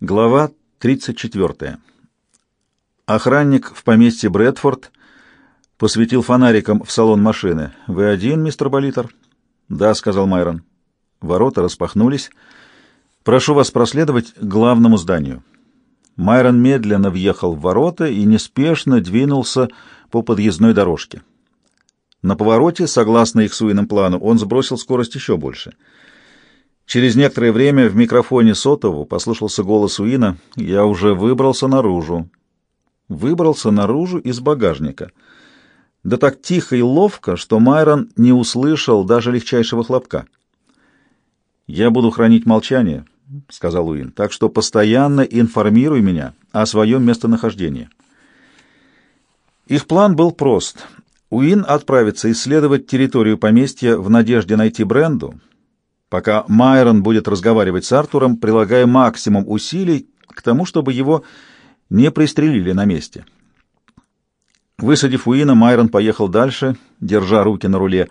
Глава 34. Охранник в поместье Брэдфорд посветил фонариком в салон машины. «Вы один, мистер Болитер?» «Да», — сказал Майрон. Ворота распахнулись. «Прошу вас проследовать к главному зданию». Майрон медленно въехал в ворота и неспешно двинулся по подъездной дорожке. На повороте, согласно их суиным плану, он сбросил скорость еще больше — Через некоторое время в микрофоне сотового послышался голос Уина «Я уже выбрался наружу». Выбрался наружу из багажника. Да так тихо и ловко, что Майрон не услышал даже легчайшего хлопка. «Я буду хранить молчание», — сказал Уин, — «так что постоянно информируй меня о своем местонахождении». Их план был прост. Уин отправится исследовать территорию поместья в надежде найти Бренду, пока Майрон будет разговаривать с Артуром, прилагая максимум усилий к тому, чтобы его не пристрелили на месте. Высадив Уина, Майрон поехал дальше, держа руки на руле.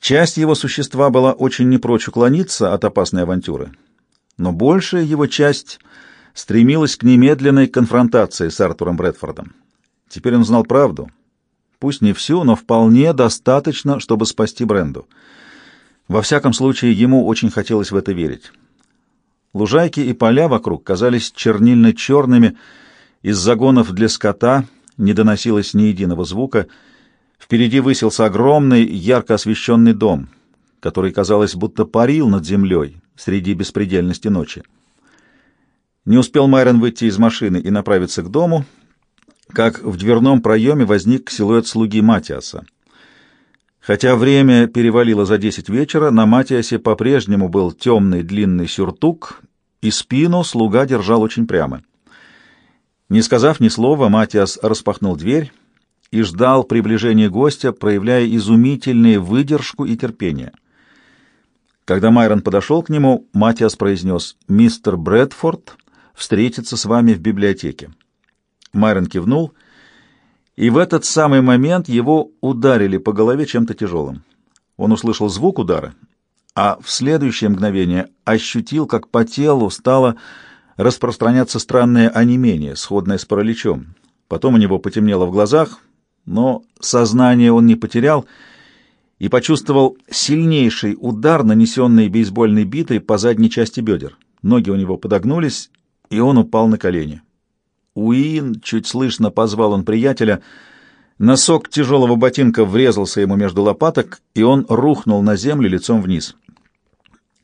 Часть его существа была очень не прочь уклониться от опасной авантюры, но большая его часть стремилась к немедленной конфронтации с Артуром Брэдфордом. Теперь он знал правду. Пусть не всю, но вполне достаточно, чтобы спасти Бренду. Во всяком случае, ему очень хотелось в это верить. Лужайки и поля вокруг казались чернильно-черными, из загонов для скота не доносилось ни единого звука. Впереди высился огромный, ярко освещенный дом, который, казалось, будто парил над землей среди беспредельности ночи. Не успел Майрон выйти из машины и направиться к дому, как в дверном проеме возник силуэт слуги Матиаса. Хотя время перевалило за десять вечера, на Матиасе по-прежнему был темный длинный сюртук, и спину слуга держал очень прямо. Не сказав ни слова, Матиас распахнул дверь и ждал приближения гостя, проявляя изумительную выдержку и терпение. Когда Майрон подошел к нему, Матиас произнес «Мистер Брэдфорд встретится с вами в библиотеке». Майрон кивнул — и в этот самый момент его ударили по голове чем-то тяжелым. Он услышал звук удара, а в следующее мгновение ощутил, как по телу стало распространяться странное онемение, сходное с параличом. Потом у него потемнело в глазах, но сознание он не потерял и почувствовал сильнейший удар, нанесенный бейсбольной битой по задней части бедер. Ноги у него подогнулись, и он упал на колени. Уин, чуть слышно позвал он приятеля. Носок тяжелого ботинка врезался ему между лопаток, и он рухнул на землю лицом вниз.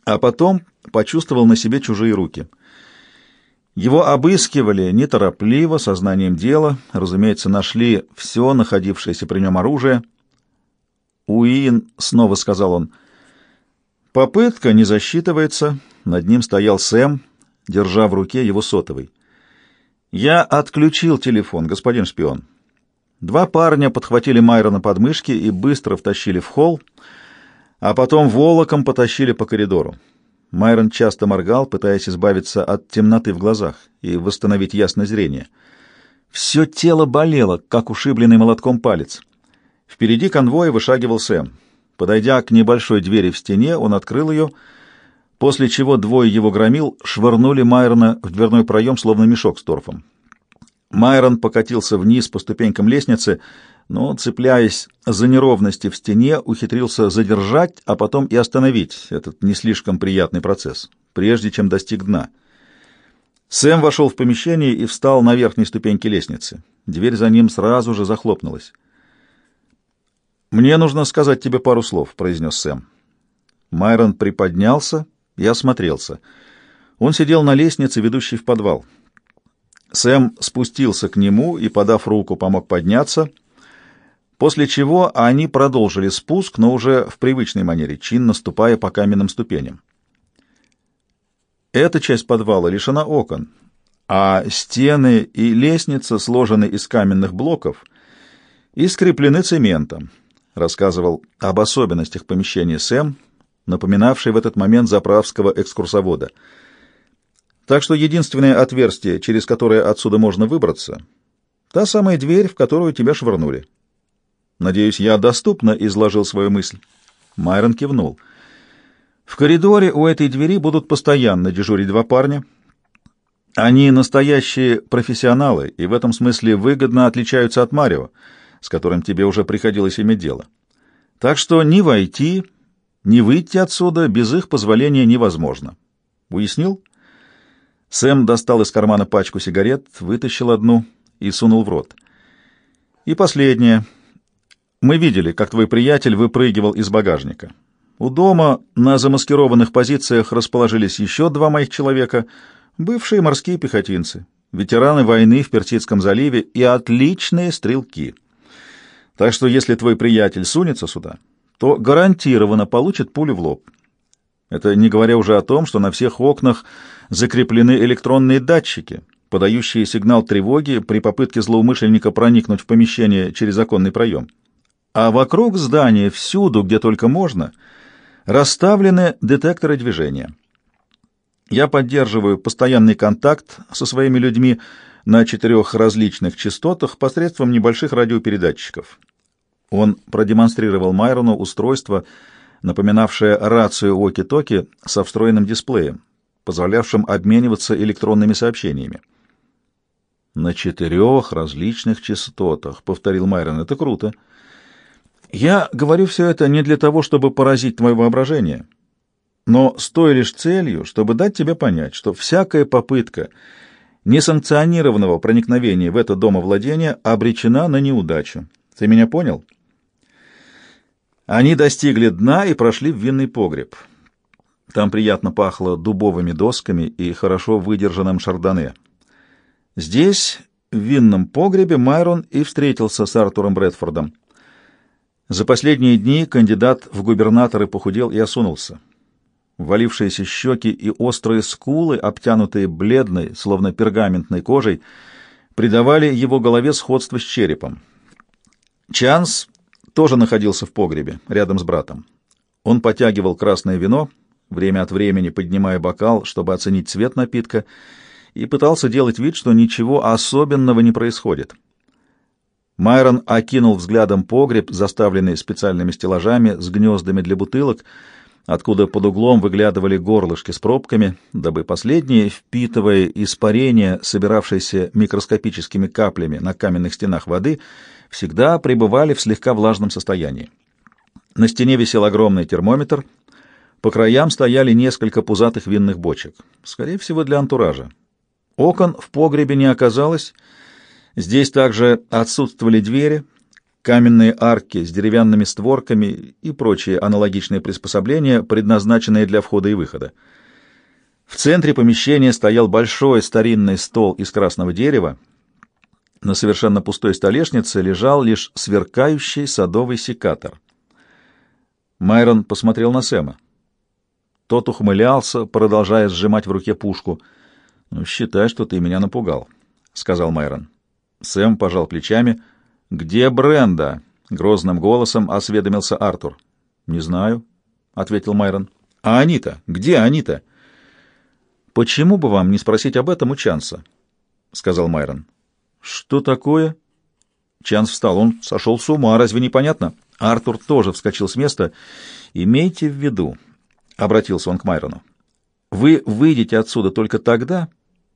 А потом почувствовал на себе чужие руки. Его обыскивали неторопливо, сознанием дела, разумеется, нашли все находившееся при нем оружие. «Уин», — снова сказал он, — «попытка не засчитывается». Над ним стоял Сэм, держа в руке его сотовый. «Я отключил телефон, господин шпион». Два парня подхватили Майрона под мышки и быстро втащили в холл, а потом волоком потащили по коридору. Майрон часто моргал, пытаясь избавиться от темноты в глазах и восстановить ясное зрение. Все тело болело, как ушибленный молотком палец. Впереди конвоя вышагивал Сэм. Подойдя к небольшой двери в стене, он открыл ее, после чего двое его громил швырнули Майрона в дверной проем, словно мешок с торфом. Майрон покатился вниз по ступенькам лестницы, но, цепляясь за неровности в стене, ухитрился задержать, а потом и остановить этот не слишком приятный процесс, прежде чем достиг дна. Сэм вошел в помещение и встал на верхней ступеньке лестницы. Дверь за ним сразу же захлопнулась. «Мне нужно сказать тебе пару слов», — произнес Сэм. Майрон приподнялся и осмотрелся. Он сидел на лестнице, ведущей в подвал. Сэм спустился к нему и, подав руку, помог подняться, после чего они продолжили спуск, но уже в привычной манере, чинно ступая по каменным ступеням. Эта часть подвала лишена окон, а стены и лестница сложены из каменных блоков и скреплены цементом, рассказывал об особенностях помещения Сэм, напоминавший в этот момент заправского экскурсовода — так что единственное отверстие, через которое отсюда можно выбраться, та самая дверь, в которую тебя швырнули. Надеюсь, я доступно изложил свою мысль. Майрон кивнул. В коридоре у этой двери будут постоянно дежурить два парня. Они настоящие профессионалы и в этом смысле выгодно отличаются от Марио, с которым тебе уже приходилось иметь дело. Так что ни войти, ни выйти отсюда без их позволения невозможно. Уяснил? Сэм достал из кармана пачку сигарет, вытащил одну и сунул в рот. И последнее. Мы видели, как твой приятель выпрыгивал из багажника. У дома на замаскированных позициях расположились еще два моих человека, бывшие морские пехотинцы, ветераны войны в Персидском заливе и отличные стрелки. Так что если твой приятель сунется сюда, то гарантированно получит пулю в лоб. Это не говоря уже о том, что на всех окнах закреплены электронные датчики, подающие сигнал тревоги при попытке злоумышленника проникнуть в помещение через оконный проем. А вокруг здания, всюду, где только можно, расставлены детекторы движения. Я поддерживаю постоянный контакт со своими людьми на четырех различных частотах посредством небольших радиопередатчиков. Он продемонстрировал Майрону устройство, напоминавшее рацию Оки-Токи со встроенным дисплеем, позволявшим обмениваться электронными сообщениями. «На четырех различных частотах», — повторил Майрон, — «это круто». «Я говорю все это не для того, чтобы поразить твое воображение, но с той лишь целью, чтобы дать тебе понять, что всякая попытка несанкционированного проникновения в это домовладение обречена на неудачу. Ты меня понял?» Они достигли дна и прошли в винный погреб. Там приятно пахло дубовыми досками и хорошо выдержанным шардоне. Здесь, в винном погребе, Майрон и встретился с Артуром Брэдфордом. За последние дни кандидат в губернаторы похудел и осунулся. Валившиеся щеки и острые скулы, обтянутые бледной, словно пергаментной кожей, придавали его голове сходство с черепом. Чанс тоже находился в погребе, рядом с братом. Он потягивал красное вино, время от времени поднимая бокал, чтобы оценить цвет напитка, и пытался делать вид, что ничего особенного не происходит. Майрон окинул взглядом погреб, заставленный специальными стеллажами с гнездами для бутылок, откуда под углом выглядывали горлышки с пробками, дабы последние, впитывая испарение, собиравшееся микроскопическими каплями на каменных стенах воды, всегда пребывали в слегка влажном состоянии. На стене висел огромный термометр, по краям стояли несколько пузатых винных бочек, скорее всего, для антуража. Окон в погребе не оказалось, здесь также отсутствовали двери, каменные арки с деревянными створками и прочие аналогичные приспособления, предназначенные для входа и выхода. В центре помещения стоял большой старинный стол из красного дерева, на совершенно пустой столешнице лежал лишь сверкающий садовый секатор. Майрон посмотрел на Сэма. Тот ухмылялся, продолжая сжимать в руке пушку. «Ну, считай, что ты меня напугал», — сказал Майрон. Сэм пожал плечами. «Где Бренда?» — грозным голосом осведомился Артур. «Не знаю», — ответил Майрон. «А они-то? Где они-то?» «Почему бы вам не спросить об этом у Чанса?» — сказал Майрон. «Что такое?» Чанс встал. Он сошел с ума, разве непонятно? Артур тоже вскочил с места. «Имейте в виду», — обратился он к Майрону, — «вы выйдете отсюда только тогда,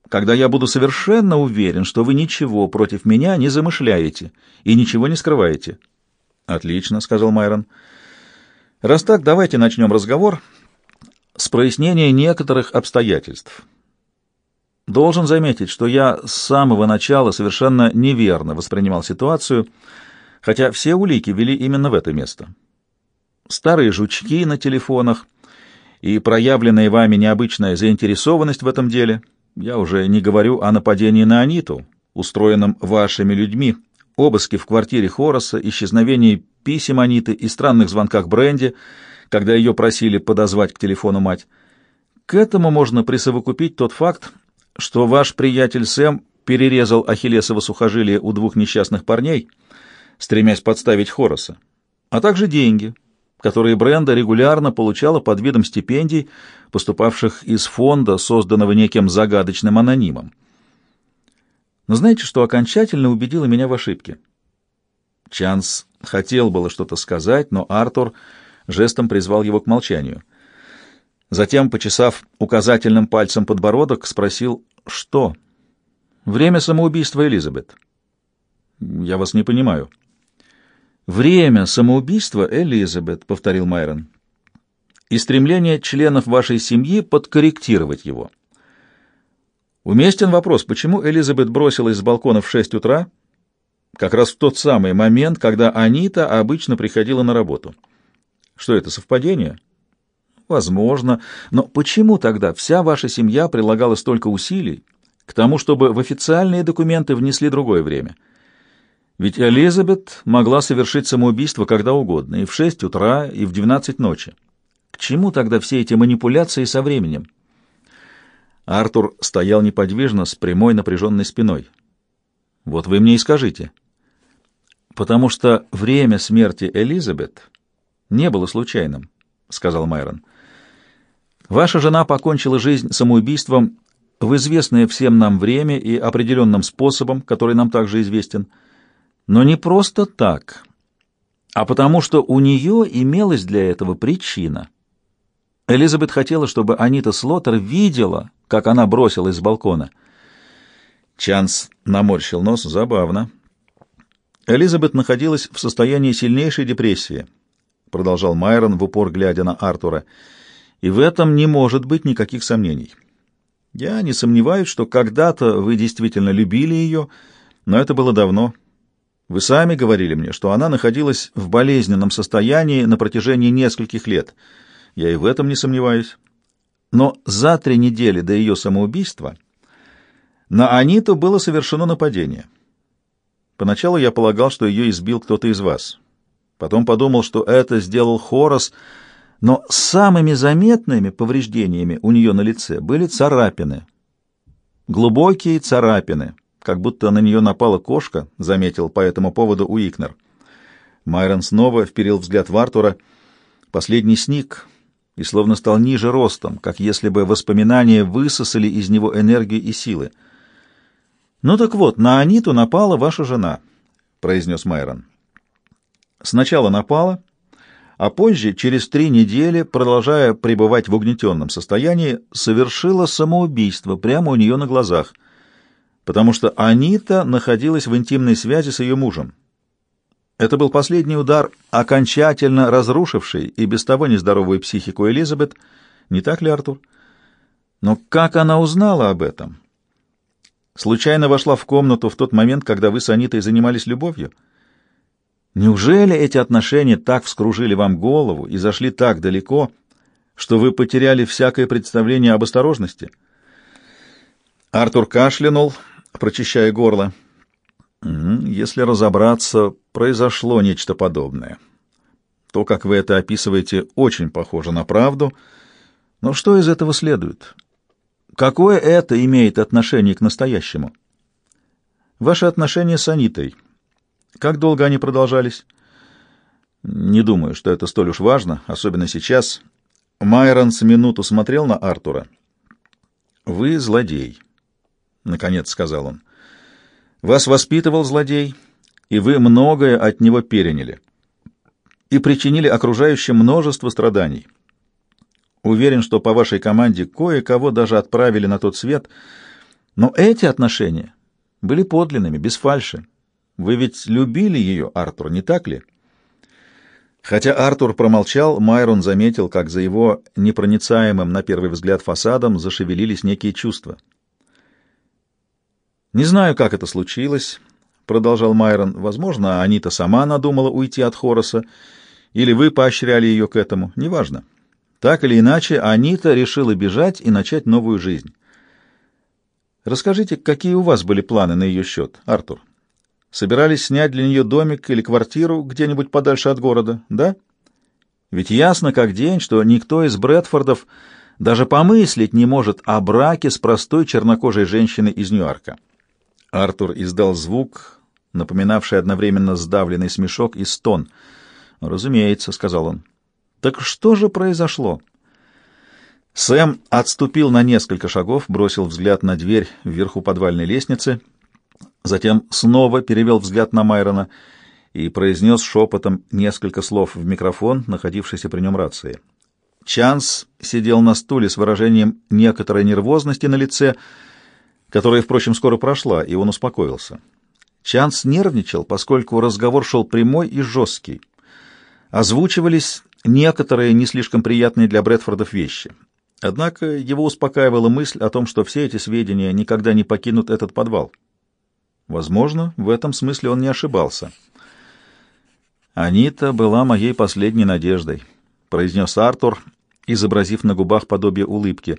когда я буду совершенно уверен, что вы ничего против меня не замышляете и ничего не скрываете». «Отлично», — сказал Майрон. «Раз так, давайте начнем разговор с прояснения некоторых обстоятельств». Должен заметить, что я с самого начала совершенно неверно воспринимал ситуацию, хотя все улики вели именно в это место. Старые жучки на телефонах и проявленная вами необычная заинтересованность в этом деле, я уже не говорю о нападении на Аниту, устроенном вашими людьми, обыске в квартире Хороса, исчезновении писем Аниты и странных звонках Бренди, когда ее просили подозвать к телефону мать. К этому можно присовокупить тот факт, что ваш приятель Сэм перерезал ахиллесово сухожилие у двух несчастных парней, стремясь подставить Хороса, а также деньги, которые Бренда регулярно получала под видом стипендий, поступавших из фонда, созданного неким загадочным анонимом. Но знаете, что окончательно убедило меня в ошибке? Чанс хотел было что-то сказать, но Артур жестом призвал его к молчанию — Затем, почесав указательным пальцем подбородок, спросил, Что? Время самоубийства Элизабет. Я вас не понимаю. Время самоубийства Элизабет, повторил Майрон. И стремление членов вашей семьи подкорректировать его. Уместен вопрос, почему Элизабет бросилась с балкона в шесть утра, как раз в тот самый момент, когда Анита обычно приходила на работу. Что это, совпадение? Возможно. Но почему тогда вся ваша семья прилагала столько усилий к тому, чтобы в официальные документы внесли другое время? Ведь Элизабет могла совершить самоубийство когда угодно, и в шесть утра, и в двенадцать ночи. К чему тогда все эти манипуляции со временем? Артур стоял неподвижно, с прямой напряженной спиной. «Вот вы мне и скажите». «Потому что время смерти Элизабет не было случайным», — сказал Майрон. «Ваша жена покончила жизнь самоубийством в известное всем нам время и определенным способом, который нам также известен, но не просто так, а потому что у нее имелась для этого причина». Элизабет хотела, чтобы Анита Слоттер видела, как она бросилась с балкона. Чанс наморщил нос. Забавно. Элизабет находилась в состоянии сильнейшей депрессии, продолжал Майрон в упор глядя на Артура. И в этом не может быть никаких сомнений. Я не сомневаюсь, что когда-то вы действительно любили ее, но это было давно. Вы сами говорили мне, что она находилась в болезненном состоянии на протяжении нескольких лет — я и в этом не сомневаюсь. Но за три недели до ее самоубийства на Аниту было совершено нападение. Поначалу я полагал, что ее избил кто-то из вас. Потом подумал, что это сделал Хорос, но самыми заметными повреждениями у нее на лице были царапины. Глубокие царапины, как будто на нее напала кошка, заметил по этому поводу Уикнер. Майрон снова вперил взгляд в Артура. Последний сник, и словно стал ниже ростом, как если бы воспоминания высосали из него энергию и силы. «Ну так вот, на Аниту напала ваша жена», — произнес Майрон. «Сначала напала, а позже, через три недели, продолжая пребывать в угнетенном состоянии, совершила самоубийство прямо у нее на глазах, потому что Анита находилась в интимной связи с ее мужем. Это был последний удар, окончательно разрушивший и без того нездоровую психику Элизабет, не так ли, Артур? Но как она узнала об этом? Случайно вошла в комнату в тот момент, когда вы с Анитой занимались любовью? Неужели эти отношения так вскружили вам голову и зашли так далеко, что вы потеряли всякое представление об осторожности? Артур кашлянул, прочищая горло. Если разобраться, произошло нечто подобное. То, как вы это описываете, очень похоже на правду. Но что из этого следует? Какое это имеет отношение к настоящему? Ваши отношения с Анитой. Как долго они продолжались? Не думаю, что это столь уж важно, особенно сейчас. Майрон с минуту смотрел на Артура. «Вы злодей», — наконец сказал он. Вас воспитывал злодей, и вы многое от него переняли и причинили окружающим множество страданий. Уверен, что по вашей команде кое-кого даже отправили на тот свет, но эти отношения были подлинными, без фальши. Вы ведь любили ее, Артур, не так ли? Хотя Артур промолчал, Майрон заметил, как за его непроницаемым на первый взгляд фасадом зашевелились некие чувства — «Не знаю, как это случилось», — продолжал Майрон. «Возможно, Анита сама надумала уйти от Хороса, или вы поощряли ее к этому. Неважно. Так или иначе, Анита решила бежать и начать новую жизнь. Расскажите, какие у вас были планы на ее счет, Артур? Собирались снять для нее домик или квартиру где-нибудь подальше от города, да? Ведь ясно как день, что никто из Брэдфордов даже помыслить не может о браке с простой чернокожей женщиной из Нью-Йорка. Артур издал звук, напоминавший одновременно сдавленный смешок и стон. «Разумеется», — сказал он. «Так что же произошло?» Сэм отступил на несколько шагов, бросил взгляд на дверь вверху подвальной лестницы, затем снова перевел взгляд на Майрона и произнес шепотом несколько слов в микрофон, находившийся при нем рации. Чанс сидел на стуле с выражением некоторой нервозности на лице, — которая, впрочем, скоро прошла, и он успокоился. Чанс нервничал, поскольку разговор шел прямой и жесткий. Озвучивались некоторые не слишком приятные для Брэдфордов вещи. Однако его успокаивала мысль о том, что все эти сведения никогда не покинут этот подвал. Возможно, в этом смысле он не ошибался. «Анита была моей последней надеждой», — произнес Артур, изобразив на губах подобие улыбки.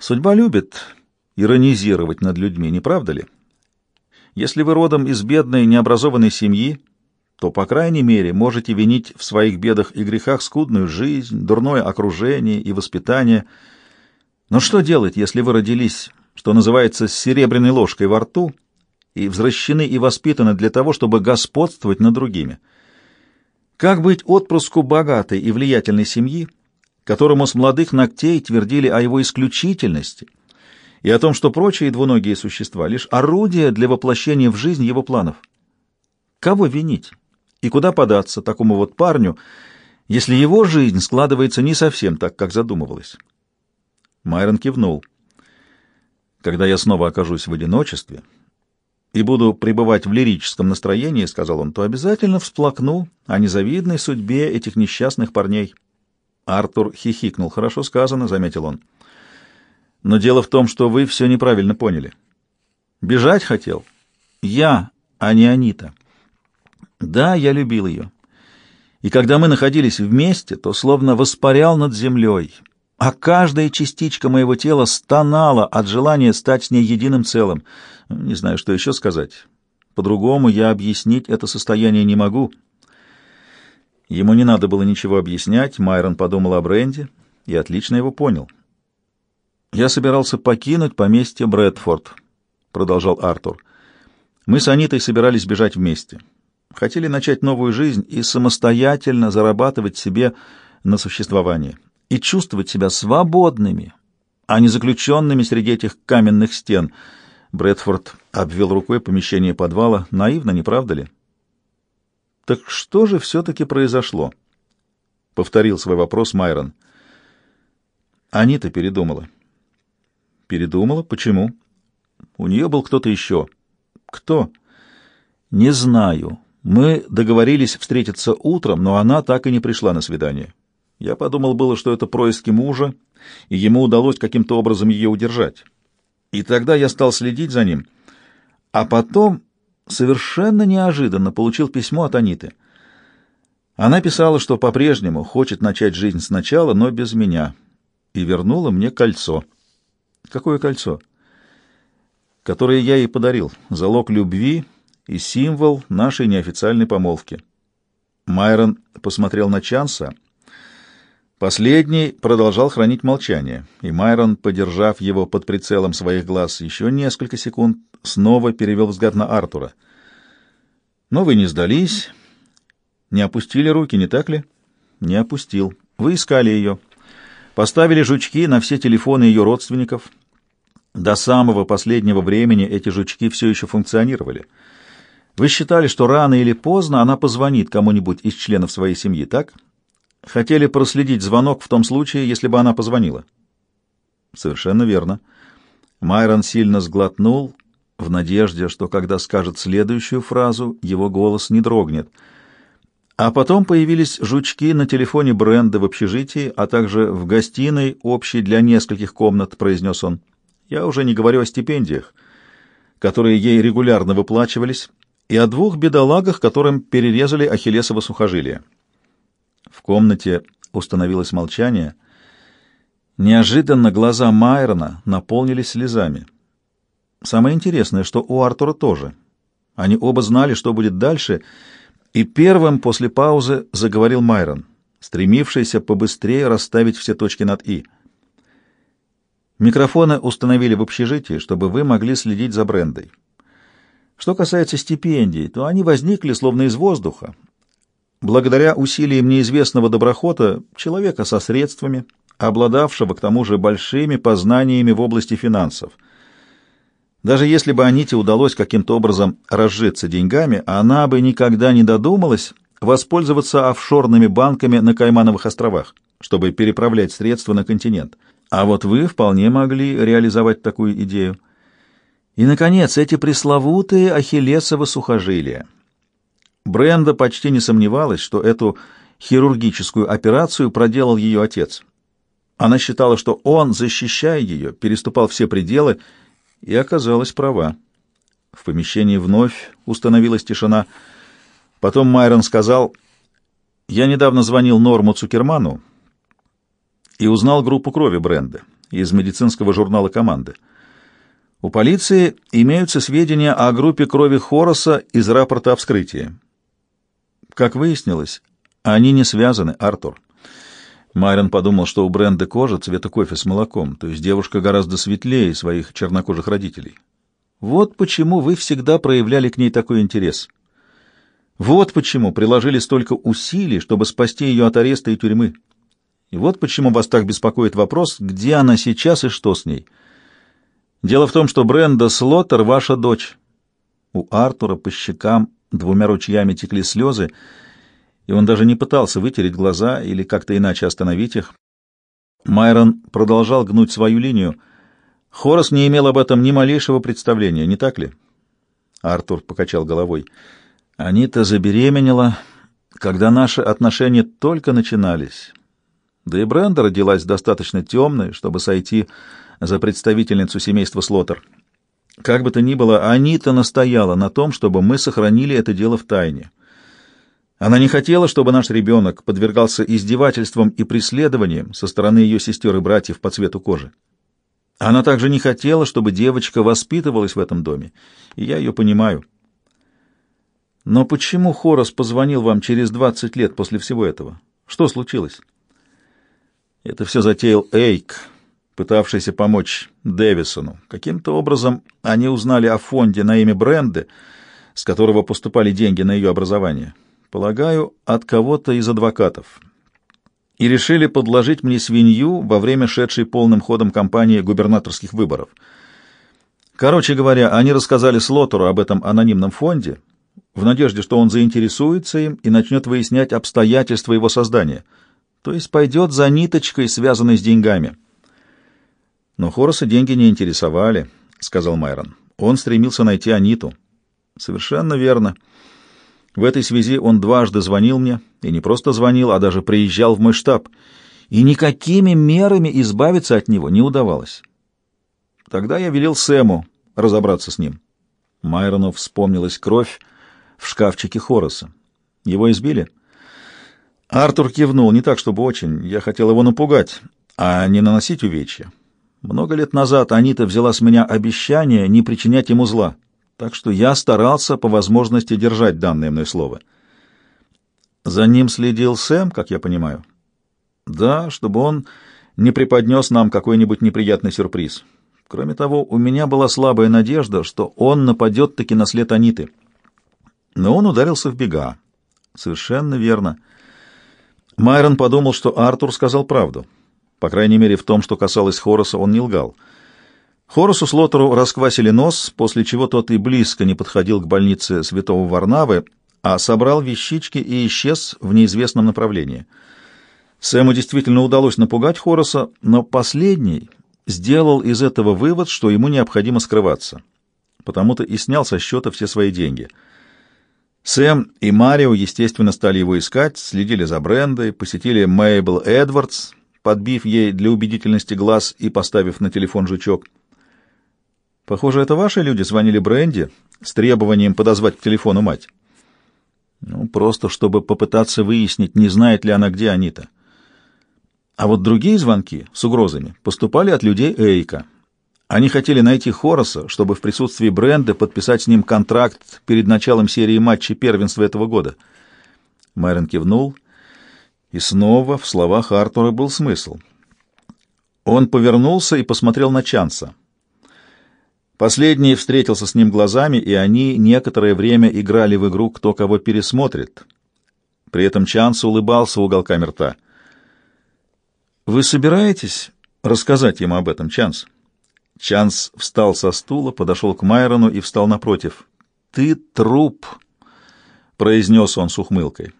«Судьба любит иронизировать над людьми, не правда ли? Если вы родом из бедной, необразованной семьи, то, по крайней мере, можете винить в своих бедах и грехах скудную жизнь, дурное окружение и воспитание. Но что делать, если вы родились, что называется, с серебряной ложкой во рту, и взращены и воспитаны для того, чтобы господствовать над другими? Как быть отпрыску богатой и влиятельной семьи, которому с молодых ногтей твердили о его исключительности и о том, что прочие двуногие существа — лишь орудия для воплощения в жизнь его планов? Кого винить? И куда податься такому вот парню, если его жизнь складывается не совсем так, как задумывалось? Майрон кивнул. «Когда я снова окажусь в одиночестве и буду пребывать в лирическом настроении, — сказал он, — то обязательно всплакну о незавидной судьбе этих несчастных парней». Артур хихикнул. «Хорошо сказано», — заметил он. «Но дело в том, что вы все неправильно поняли. Бежать хотел я, а не Анита». Да, я любил ее. И когда мы находились вместе, то словно воспарял над землей, а каждая частичка моего тела стонала от желания стать с ней единым целым. Не знаю, что еще сказать. По-другому я объяснить это состояние не могу. Ему не надо было ничего объяснять, Майрон подумал о Бренде и отлично его понял. «Я собирался покинуть поместье Брэдфорд», — продолжал Артур. «Мы с Анитой собирались бежать вместе» хотели начать новую жизнь и самостоятельно зарабатывать себе на существование, и чувствовать себя свободными, а не заключенными среди этих каменных стен. Брэдфорд обвел рукой помещение подвала. Наивно, не правда ли? «Так что же все-таки произошло?» — повторил свой вопрос Майрон. Анита передумала. «Передумала? Почему?» «У нее был кто-то еще». «Кто?» «Не знаю. Мы договорились встретиться утром, но она так и не пришла на свидание. Я подумал было, что это происки мужа, и ему удалось каким-то образом ее удержать. И тогда я стал следить за ним. А потом совершенно неожиданно получил письмо от Аниты. Она писала, что по-прежнему хочет начать жизнь сначала, но без меня, и вернула мне кольцо. Какое кольцо? Которое я ей подарил. Залог любви — и символ нашей неофициальной помолвки. Майрон посмотрел на Чанса. Последний продолжал хранить молчание, и Майрон, подержав его под прицелом своих глаз еще несколько секунд, снова перевел взгляд на Артура. «Но вы не сдались, не опустили руки, не так ли?» «Не опустил. Вы искали ее. Поставили жучки на все телефоны ее родственников. До самого последнего времени эти жучки все еще функционировали». Вы считали, что рано или поздно она позвонит кому-нибудь из членов своей семьи, так? Хотели проследить звонок в том случае, если бы она позвонила. Совершенно верно. Майрон сильно сглотнул в надежде, что когда скажет следующую фразу, его голос не дрогнет. А потом появились жучки на телефоне Бренда в общежитии, а также в гостиной, общей для нескольких комнат, произнес он. Я уже не говорю о стипендиях, которые ей регулярно выплачивались, и о двух бедолагах, которым перерезали ахиллесово сухожилие. В комнате установилось молчание. Неожиданно глаза Майрона наполнились слезами. Самое интересное, что у Артура тоже. Они оба знали, что будет дальше, и первым после паузы заговорил Майрон, стремившийся побыстрее расставить все точки над «и». Микрофоны установили в общежитии, чтобы вы могли следить за Брендой. Что касается стипендий, то они возникли словно из воздуха. Благодаря усилиям неизвестного доброхота, человека со средствами, обладавшего к тому же большими познаниями в области финансов. Даже если бы Аните удалось каким-то образом разжиться деньгами, она бы никогда не додумалась воспользоваться офшорными банками на Каймановых островах, чтобы переправлять средства на континент. А вот вы вполне могли реализовать такую идею. И, наконец, эти пресловутые ахиллесовы сухожилия. Бренда почти не сомневалась, что эту хирургическую операцию проделал ее отец. Она считала, что он, защищая ее, переступал все пределы, и оказалась права. В помещении вновь установилась тишина. Потом Майрон сказал, «Я недавно звонил Норму Цукерману и узнал группу крови Бренда из медицинского журнала «Команды». У полиции имеются сведения о группе крови Хороса из рапорта о вскрытии. Как выяснилось, они не связаны, Артур. Майрон подумал, что у Бренды кожа цвета кофе с молоком, то есть девушка гораздо светлее своих чернокожих родителей. Вот почему вы всегда проявляли к ней такой интерес. Вот почему приложили столько усилий, чтобы спасти ее от ареста и тюрьмы. И вот почему вас так беспокоит вопрос, где она сейчас и что с ней. Дело в том, что Бренда Слоттер — ваша дочь. У Артура по щекам двумя ручьями текли слезы, и он даже не пытался вытереть глаза или как-то иначе остановить их. Майрон продолжал гнуть свою линию. Хорос не имел об этом ни малейшего представления, не так ли? Артур покачал головой. Анита забеременела, когда наши отношения только начинались. Да и Бренда родилась достаточно темной, чтобы сойти за представительницу семейства Слотер. Как бы то ни было, Анита настояла на том, чтобы мы сохранили это дело в тайне. Она не хотела, чтобы наш ребенок подвергался издевательствам и преследованиям со стороны ее сестер и братьев по цвету кожи. Она также не хотела, чтобы девочка воспитывалась в этом доме, и я ее понимаю. Но почему Хорос позвонил вам через двадцать лет после всего этого? Что случилось? Это все затеял Эйк, пытавшийся помочь Дэвисону. Каким-то образом они узнали о фонде на имя Бренды, с которого поступали деньги на ее образование. Полагаю, от кого-то из адвокатов. И решили подложить мне свинью во время шедшей полным ходом кампании губернаторских выборов. Короче говоря, они рассказали Слотеру об этом анонимном фонде в надежде, что он заинтересуется им и начнет выяснять обстоятельства его создания, то есть пойдет за ниточкой, связанной с деньгами. Но Хороса деньги не интересовали, — сказал Майрон. Он стремился найти Аниту. Совершенно верно. В этой связи он дважды звонил мне, и не просто звонил, а даже приезжал в мой штаб, и никакими мерами избавиться от него не удавалось. Тогда я велел Сэму разобраться с ним. Майрону вспомнилась кровь в шкафчике Хороса. Его избили? Артур кивнул, не так, чтобы очень. Я хотел его напугать, а не наносить увечья. Много лет назад Анита взяла с меня обещание не причинять ему зла, так что я старался по возможности держать данное мной слово. За ним следил Сэм, как я понимаю. Да, чтобы он не преподнес нам какой-нибудь неприятный сюрприз. Кроме того, у меня была слабая надежда, что он нападет таки на след Аниты. Но он ударился в бега. Совершенно верно. Майрон подумал, что Артур сказал правду. По крайней мере, в том, что касалось Хороса, он не лгал. Хоросу Слотеру расквасили нос, после чего тот и близко не подходил к больнице святого Варнавы, а собрал вещички и исчез в неизвестном направлении. Сэму действительно удалось напугать Хороса, но последний сделал из этого вывод, что ему необходимо скрываться. Потому-то и снял со счета все свои деньги. Сэм и Марио, естественно, стали его искать, следили за Брендой, посетили Мейбл Эдвардс, подбив ей для убедительности глаз и поставив на телефон жучок. «Похоже, это ваши люди звонили Бренди с требованием подозвать к телефону мать». «Ну, просто чтобы попытаться выяснить, не знает ли она, где Анита». А вот другие звонки с угрозами поступали от людей Эйка. Они хотели найти Хороса, чтобы в присутствии Бренда подписать с ним контракт перед началом серии матчей первенства этого года. Майрон кивнул — и снова в словах Артура был смысл. Он повернулся и посмотрел на Чанса. Последний встретился с ним глазами, и они некоторое время играли в игру «Кто кого пересмотрит». При этом Чанс улыбался уголками рта. «Вы собираетесь рассказать ему об этом, Чанс?» Чанс встал со стула, подошел к Майрону и встал напротив. «Ты труп!» — произнес он с ухмылкой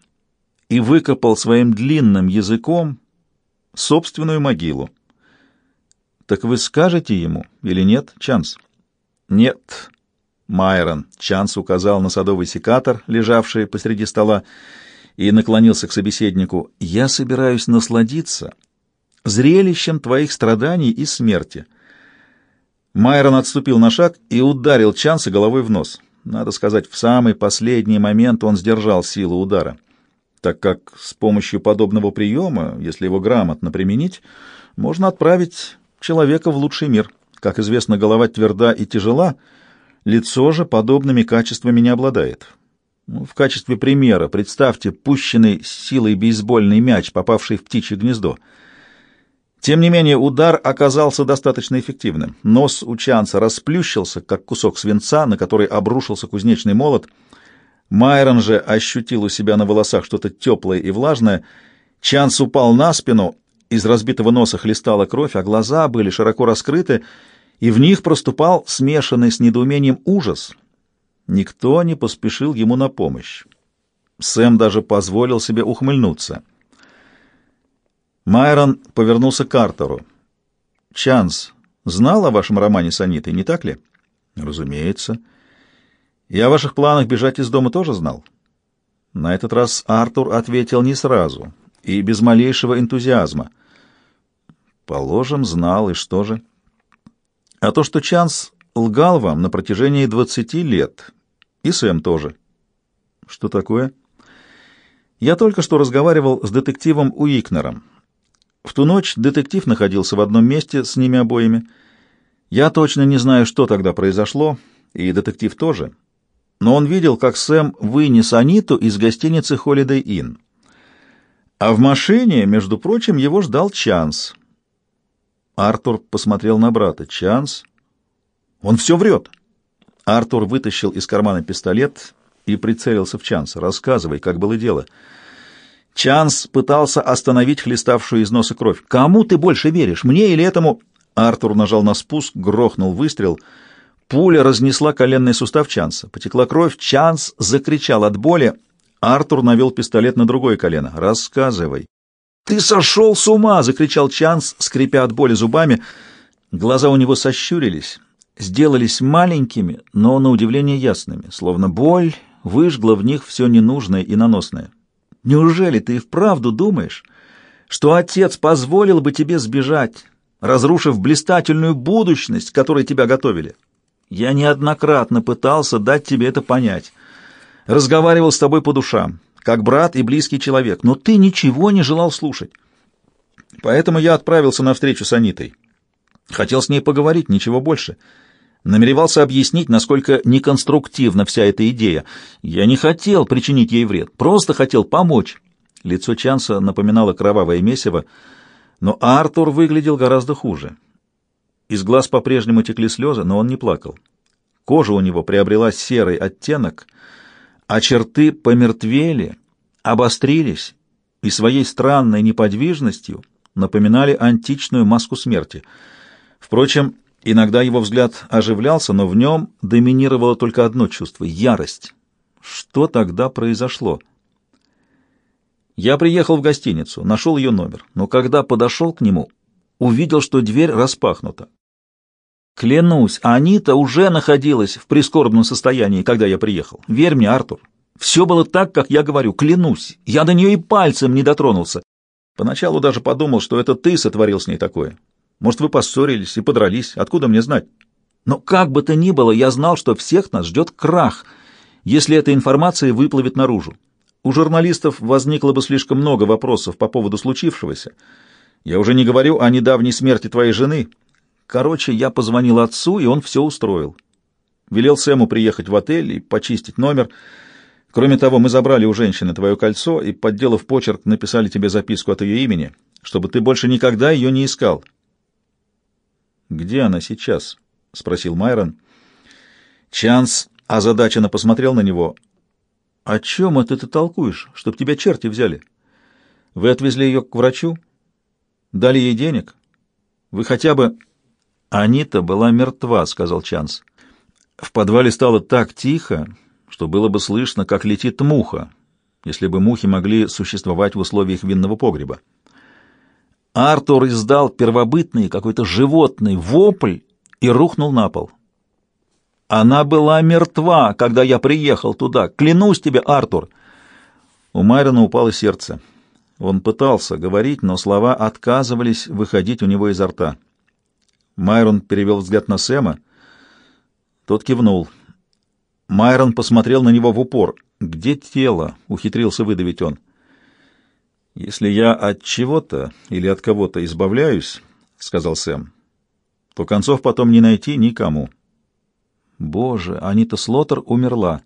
и выкопал своим длинным языком собственную могилу. Так вы скажете ему или нет, Чанс? Нет, Майрон. Чанс указал на садовый секатор, лежавший посреди стола, и наклонился к собеседнику. Я собираюсь насладиться зрелищем твоих страданий и смерти. Майрон отступил на шаг и ударил Чанса головой в нос. Надо сказать, в самый последний момент он сдержал силу удара, так как с помощью подобного приема, если его грамотно применить, можно отправить человека в лучший мир. Как известно, голова тверда и тяжела, лицо же подобными качествами не обладает. Ну, в качестве примера представьте пущенный силой бейсбольный мяч, попавший в птичье гнездо. Тем не менее, удар оказался достаточно эффективным. Нос у Чанса расплющился, как кусок свинца, на который обрушился кузнечный молот. Майрон же ощутил у себя на волосах что-то теплое и влажное. Чанс упал на спину, из разбитого носа хлестала кровь, а глаза были широко раскрыты, и в них проступал смешанный с недоумением ужас. Никто не поспешил ему на помощь. Сэм даже позволил себе ухмыльнуться — Майрон повернулся к Артеру. «Чанс знал о вашем романе с Анитой, не так ли?» «Разумеется. И о ваших планах бежать из дома тоже знал?» На этот раз Артур ответил не сразу и без малейшего энтузиазма. «Положим, знал, и что же?» «А то, что Чанс лгал вам на протяжении двадцати лет, и Сэм тоже». «Что такое?» «Я только что разговаривал с детективом Уикнером». В ту ночь детектив находился в одном месте с ними обоими. Я точно не знаю, что тогда произошло, и детектив тоже. Но он видел, как Сэм вынес Аниту из гостиницы Holiday Inn. А в машине, между прочим, его ждал Чанс. Артур посмотрел на брата. «Чанс? Он все врет!» Артур вытащил из кармана пистолет и прицелился в Чанса. «Рассказывай, как было дело». Чанс пытался остановить хлеставшую из носа кровь. «Кому ты больше веришь, мне или этому?» Артур нажал на спуск, грохнул выстрел. Пуля разнесла коленный сустав Чанса. Потекла кровь, Чанс закричал от боли. Артур навел пистолет на другое колено. «Рассказывай». «Ты сошел с ума!» — закричал Чанс, скрипя от боли зубами. Глаза у него сощурились, сделались маленькими, но на удивление ясными, словно боль выжгла в них все ненужное и наносное. Неужели ты и вправду думаешь, что отец позволил бы тебе сбежать, разрушив блистательную будущность, которой тебя готовили? Я неоднократно пытался дать тебе это понять. Разговаривал с тобой по душам, как брат и близкий человек, но ты ничего не желал слушать. Поэтому я отправился на встречу с Анитой. Хотел с ней поговорить, ничего больше намеревался объяснить, насколько неконструктивна вся эта идея. Я не хотел причинить ей вред, просто хотел помочь. Лицо Чанса напоминало кровавое месиво, но Артур выглядел гораздо хуже. Из глаз по-прежнему текли слезы, но он не плакал. Кожа у него приобрела серый оттенок, а черты помертвели, обострились и своей странной неподвижностью напоминали античную маску смерти. Впрочем, Иногда его взгляд оживлялся, но в нем доминировало только одно чувство — ярость. Что тогда произошло? Я приехал в гостиницу, нашел ее номер, но когда подошел к нему, увидел, что дверь распахнута. Клянусь, Анита уже находилась в прискорбном состоянии, когда я приехал. Верь мне, Артур, все было так, как я говорю, клянусь. Я до нее и пальцем не дотронулся. Поначалу даже подумал, что это ты сотворил с ней такое. Может, вы поссорились и подрались, откуда мне знать? Но как бы то ни было, я знал, что всех нас ждет крах, если эта информация выплывет наружу. У журналистов возникло бы слишком много вопросов по поводу случившегося. Я уже не говорю о недавней смерти твоей жены. Короче, я позвонил отцу, и он все устроил. Велел Сэму приехать в отель и почистить номер. Кроме того, мы забрали у женщины твое кольцо и, подделав почерк, написали тебе записку от ее имени, чтобы ты больше никогда ее не искал. «Где она сейчас?» — спросил Майрон. Чанс озадаченно посмотрел на него. «О чем это ты толкуешь, чтоб тебя черти взяли? Вы отвезли ее к врачу? Дали ей денег? Вы хотя бы...» «Анита была мертва», — сказал Чанс. В подвале стало так тихо, что было бы слышно, как летит муха, если бы мухи могли существовать в условиях винного погреба. Артур издал первобытный какой-то животный вопль и рухнул на пол. Она была мертва, когда я приехал туда. Клянусь тебе, Артур!» У Майрона упало сердце. Он пытался говорить, но слова отказывались выходить у него изо рта. Майрон перевел взгляд на Сэма. Тот кивнул. Майрон посмотрел на него в упор. «Где тело?» — ухитрился выдавить он. «Если я от чего-то или от кого-то избавляюсь, — сказал Сэм, — то концов потом не найти никому». Боже, Анита Слотер умерла.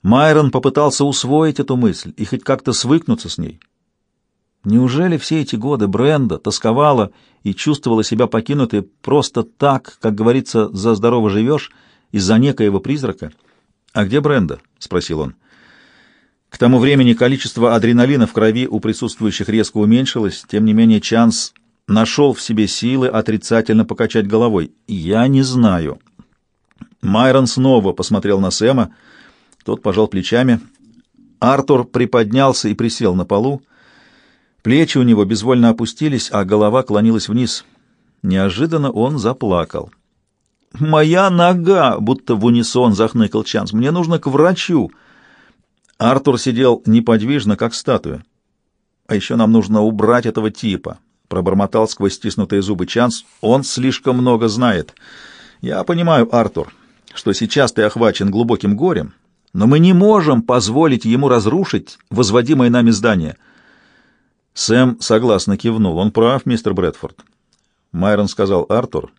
Майрон попытался усвоить эту мысль и хоть как-то свыкнуться с ней. Неужели все эти годы Бренда тосковала и чувствовала себя покинутой просто так, как говорится, за здорово живешь, из-за некоего призрака? «А где Бренда?» — спросил он. К тому времени количество адреналина в крови у присутствующих резко уменьшилось, тем не менее Чанс нашел в себе силы отрицательно покачать головой. «Я не знаю». Майрон снова посмотрел на Сэма, тот пожал плечами. Артур приподнялся и присел на полу. Плечи у него безвольно опустились, а голова клонилась вниз. Неожиданно он заплакал. «Моя нога!» — будто в унисон захныкал Чанс. «Мне нужно к врачу!» Артур сидел неподвижно, как статуя. «А еще нам нужно убрать этого типа», — пробормотал сквозь стиснутые зубы Чанс. «Он слишком много знает. Я понимаю, Артур, что сейчас ты охвачен глубоким горем, но мы не можем позволить ему разрушить возводимое нами здание». Сэм согласно кивнул. «Он прав, мистер Брэдфорд». Майрон сказал, «Артур».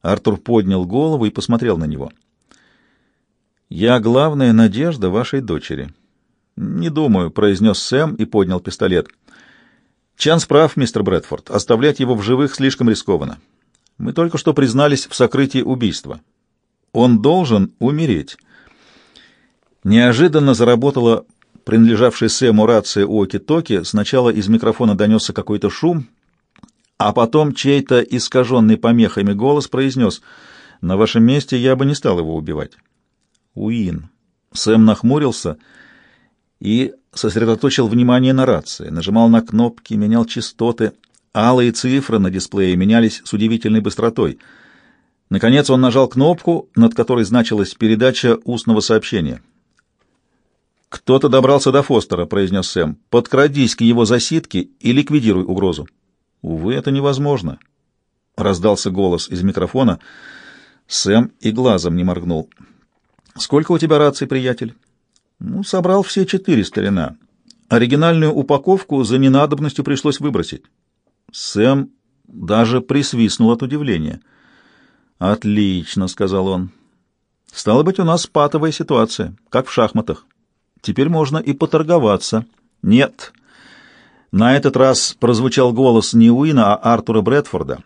Артур поднял голову и посмотрел на него. «Я главная надежда вашей дочери». «Не думаю», — произнес Сэм и поднял пистолет. «Чанс прав, мистер Брэдфорд. Оставлять его в живых слишком рискованно. Мы только что признались в сокрытии убийства. Он должен умереть». Неожиданно заработала принадлежавшая Сэму рация Оки-Токи. Сначала из микрофона донесся какой-то шум, а потом чей-то искаженный помехами голос произнес «На вашем месте я бы не стал его убивать». Уин. Сэм нахмурился и сосредоточил внимание на рации, нажимал на кнопки, менял частоты. Алые цифры на дисплее менялись с удивительной быстротой. Наконец он нажал кнопку, над которой значилась передача устного сообщения. «Кто-то добрался до Фостера», — произнес Сэм. «Подкрадись к его засидке и ликвидируй угрозу». «Увы, это невозможно», — раздался голос из микрофона. Сэм и глазом не моргнул. «Сколько у тебя раций, приятель?» «Ну, собрал все четыре, старина. Оригинальную упаковку за ненадобностью пришлось выбросить». Сэм даже присвистнул от удивления. «Отлично», — сказал он. «Стало быть, у нас патовая ситуация, как в шахматах. Теперь можно и поторговаться». «Нет», на этот раз прозвучал голос не Уина, а Артура Брэдфорда.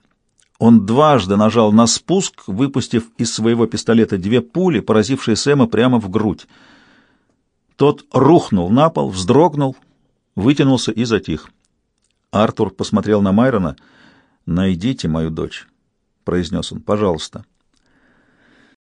Он дважды нажал на спуск, выпустив из своего пистолета две пули, поразившие Сэма прямо в грудь. Тот рухнул на пол, вздрогнул, вытянулся и затих. Артур посмотрел на Майрона. «Найдите мою дочь», — произнес он, — «пожалуйста».